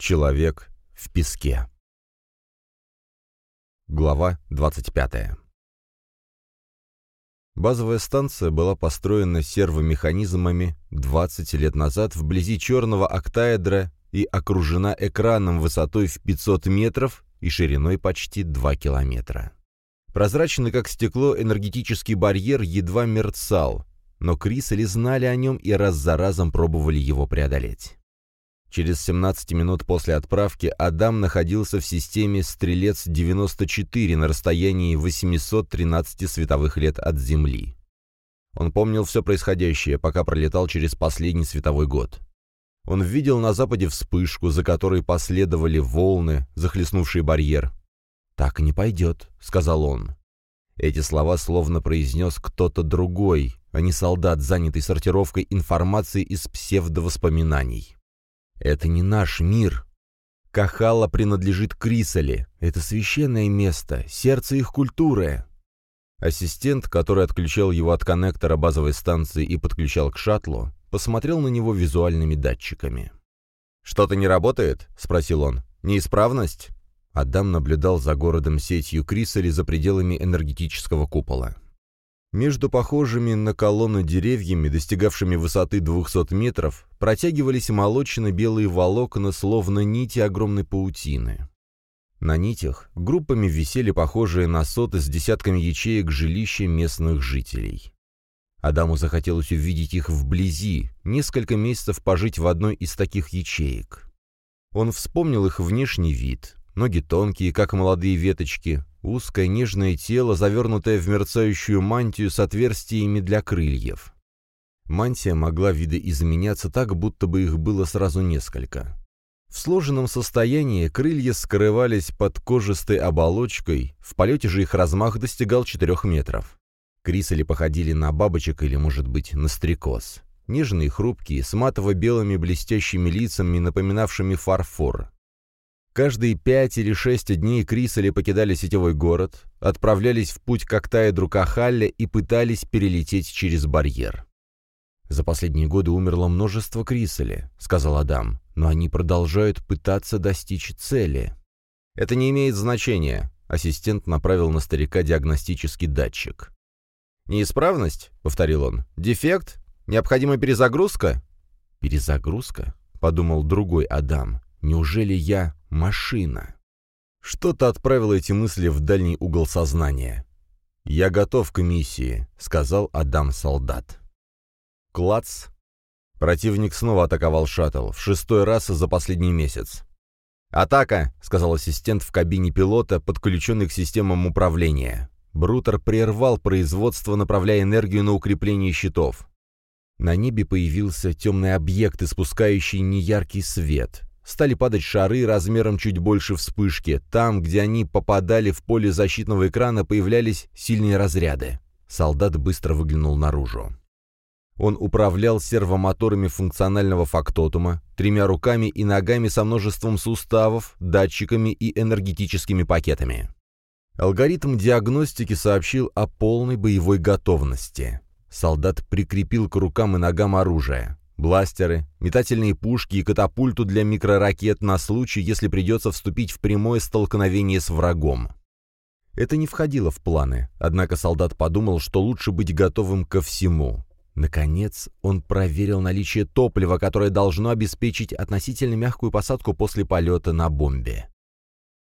Человек в песке. Глава 25. Базовая станция была построена сервомеханизмами 20 лет назад вблизи черного октаэдра и окружена экраном высотой в 500 метров и шириной почти 2 километра. Прозрачный как стекло энергетический барьер едва мерцал, но Крисели знали о нем и раз за разом пробовали его преодолеть. Через 17 минут после отправки Адам находился в системе «Стрелец-94» на расстоянии 813 световых лет от Земли. Он помнил все происходящее, пока пролетал через последний световой год. Он видел на западе вспышку, за которой последовали волны, захлестнувшие барьер. «Так не пойдет», — сказал он. Эти слова словно произнес кто-то другой, а не солдат, занятый сортировкой информации из псевдовоспоминаний. Это не наш мир. Кахала принадлежит Крисали. Это священное место, сердце их культуры. Ассистент, который отключал его от коннектора базовой станции и подключал к шаттлу, посмотрел на него визуальными датчиками. «Что-то не работает?» — спросил он. «Неисправность?» Адам наблюдал за городом сетью Крисали за пределами энергетического купола. Между похожими на колонну деревьями, достигавшими высоты 200 метров, протягивались молочно-белые волокна, словно нити огромной паутины. На нитях группами висели похожие на соты с десятками ячеек жилища местных жителей. Адаму захотелось увидеть их вблизи, несколько месяцев пожить в одной из таких ячеек. Он вспомнил их внешний вид. Ноги тонкие, как молодые веточки, узкое нежное тело, завернутое в мерцающую мантию с отверстиями для крыльев. Мантия могла видоизменяться так, будто бы их было сразу несколько. В сложенном состоянии крылья скрывались под кожистой оболочкой, в полете же их размах достигал 4 метров. Крисали походили на бабочек или, может быть, на стрекоз. Нежные, хрупкие, с матово-белыми блестящими лицами, напоминавшими фарфор. Каждые пять или шесть дней Крисали покидали сетевой город, отправлялись в путь к Актаэдру Кахалле и пытались перелететь через барьер. «За последние годы умерло множество Крисали», — сказал Адам, «но они продолжают пытаться достичь цели». «Это не имеет значения», — ассистент направил на старика диагностический датчик. «Неисправность?» — повторил он. «Дефект? Необходима перезагрузка?» «Перезагрузка?» — подумал другой Адам. «Неужели я машина?» Что-то отправило эти мысли в дальний угол сознания. «Я готов к миссии», — сказал Адам-солдат. Клац. Противник снова атаковал шаттл, в шестой раз за последний месяц. «Атака!» — сказал ассистент в кабине пилота, подключенный к системам управления. Брутер прервал производство, направляя энергию на укрепление щитов. На небе появился темный объект, испускающий неяркий свет. Стали падать шары размером чуть больше вспышки. Там, где они попадали в поле защитного экрана, появлялись сильные разряды. Солдат быстро выглянул наружу. Он управлял сервомоторами функционального фактотума, тремя руками и ногами со множеством суставов, датчиками и энергетическими пакетами. Алгоритм диагностики сообщил о полной боевой готовности. Солдат прикрепил к рукам и ногам оружие. Бластеры, метательные пушки и катапульту для микроракет на случай, если придется вступить в прямое столкновение с врагом. Это не входило в планы, однако солдат подумал, что лучше быть готовым ко всему. Наконец, он проверил наличие топлива, которое должно обеспечить относительно мягкую посадку после полета на бомбе.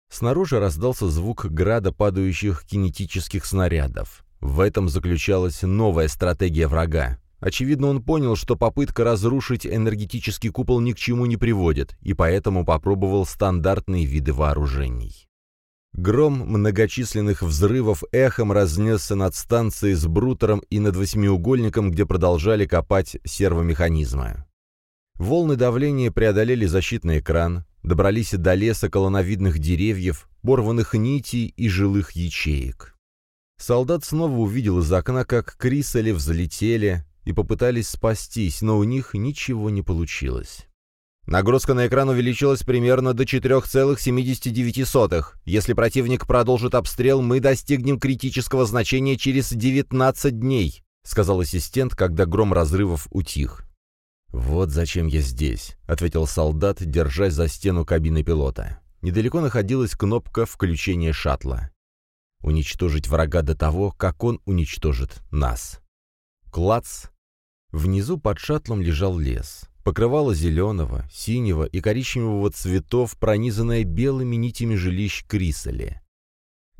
Снаружи раздался звук града падающих кинетических снарядов. В этом заключалась новая стратегия врага. Очевидно, он понял, что попытка разрушить энергетический купол ни к чему не приводит, и поэтому попробовал стандартные виды вооружений. Гром многочисленных взрывов эхом разнесся над станцией с брутером и над восьмиугольником, где продолжали копать сервомеханизмы. Волны давления преодолели защитный экран, добрались до леса колоновидных деревьев, порванных нитей и жилых ячеек. Солдат снова увидел из окна, как Крисали взлетели и попытались спастись, но у них ничего не получилось. Нагрузка на экран увеличилась примерно до 4,79. Если противник продолжит обстрел, мы достигнем критического значения через 19 дней, сказал ассистент, когда гром разрывов утих. «Вот зачем я здесь», — ответил солдат, держась за стену кабины пилота. Недалеко находилась кнопка включения шаттла. Уничтожить врага до того, как он уничтожит нас. Клац! Внизу под шаттлом лежал лес. Покрывало зеленого, синего и коричневого цветов, пронизанное белыми нитями жилищ Крисали.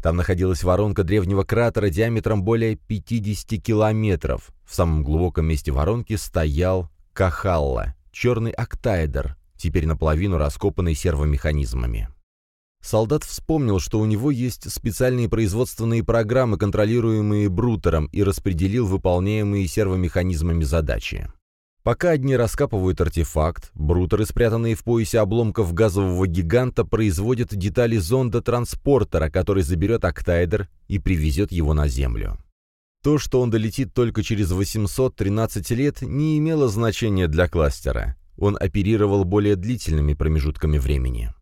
Там находилась воронка древнего кратера диаметром более 50 километров. В самом глубоком месте воронки стоял Кахалла, черный октаэдр, теперь наполовину раскопанный сервомеханизмами. Солдат вспомнил, что у него есть специальные производственные программы, контролируемые Брутером, и распределил выполняемые сервомеханизмами задачи. Пока одни раскапывают артефакт, брутеры, спрятанные в поясе обломков газового гиганта, производят детали зонда-транспортера, который заберет октайдер и привезет его на Землю. То, что он долетит только через 813 лет, не имело значения для кластера. Он оперировал более длительными промежутками времени.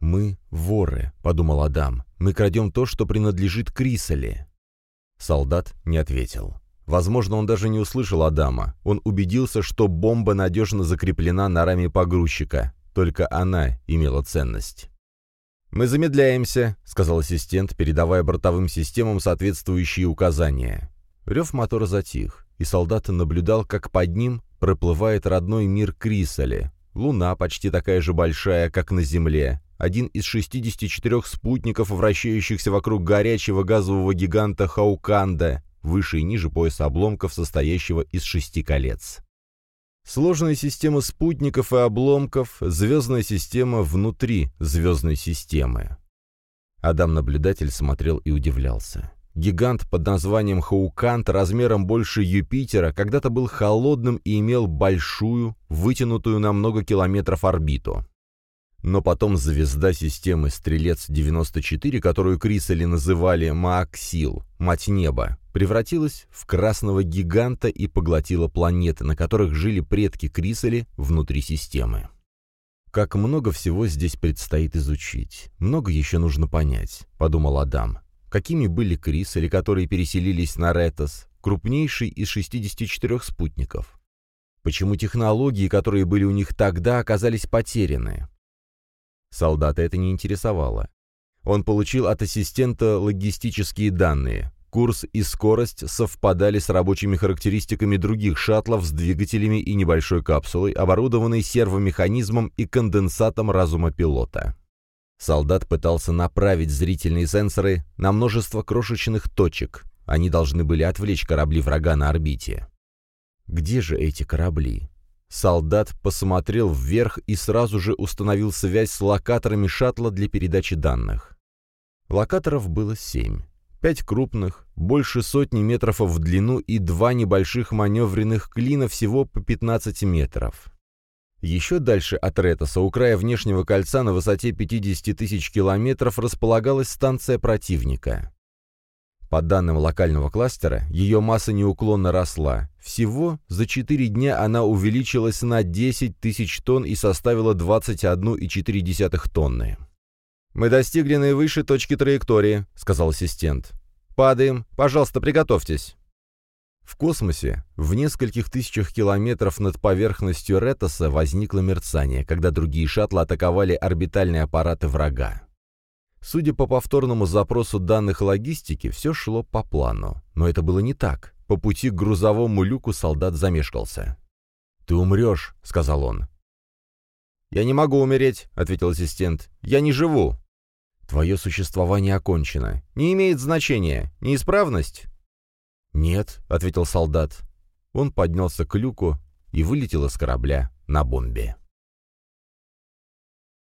«Мы воры», — подумал Адам. «Мы крадем то, что принадлежит Крисали». Солдат не ответил. Возможно, он даже не услышал Адама. Он убедился, что бомба надежно закреплена на раме погрузчика. Только она имела ценность. «Мы замедляемся», — сказал ассистент, передавая бортовым системам соответствующие указания. Рев мотора затих, и солдат наблюдал, как под ним проплывает родной мир Крисали. Луна почти такая же большая, как на Земле. Один из 64 спутников, вращающихся вокруг горячего газового гиганта Хауканда, выше и ниже пояса обломков, состоящего из шести колец. Сложная система спутников и обломков, звездная система внутри звездной системы. Адам-наблюдатель смотрел и удивлялся. Гигант под названием Хаукант размером больше Юпитера когда-то был холодным и имел большую, вытянутую на много километров орбиту. Но потом звезда системы Стрелец-94, которую Крисали называли Мааксил, Мать Неба, превратилась в красного гиганта и поглотила планеты, на которых жили предки Крисали внутри системы. «Как много всего здесь предстоит изучить. Много еще нужно понять», — подумал Адам. Какими были Крисали, которые переселились на Ретос, крупнейший из 64 спутников? Почему технологии, которые были у них тогда, оказались потеряны? Солдата это не интересовало. Он получил от ассистента логистические данные. Курс и скорость совпадали с рабочими характеристиками других шаттлов с двигателями и небольшой капсулой, оборудованной сервомеханизмом и конденсатом разума пилота. Солдат пытался направить зрительные сенсоры на множество крошечных точек. Они должны были отвлечь корабли врага на орбите. Где же эти корабли? Солдат посмотрел вверх и сразу же установил связь с локаторами шаттла для передачи данных. Локаторов было семь. Пять крупных, больше сотни метров в длину и два небольших маневренных клина всего по 15 метров. Еще дальше от Ретоса, у края внешнего кольца на высоте 50 тысяч километров, располагалась станция противника. По данным локального кластера, ее масса неуклонно росла. Всего за 4 дня она увеличилась на 10 тысяч тонн и составила 21,4 тонны. «Мы достигли наивысшей точки траектории», — сказал ассистент. «Падаем. Пожалуйста, приготовьтесь». В космосе, в нескольких тысячах километров над поверхностью Ретоса, возникло мерцание, когда другие шаттлы атаковали орбитальные аппараты врага. Судя по повторному запросу данных логистики, все шло по плану. Но это было не так. По пути к грузовому люку солдат замешкался. «Ты умрешь», — сказал он. «Я не могу умереть», — ответил ассистент. «Я не живу». «Твое существование окончено. Не имеет значения. Неисправность?» «Нет», — ответил солдат. Он поднялся к люку и вылетел из корабля на бомбе.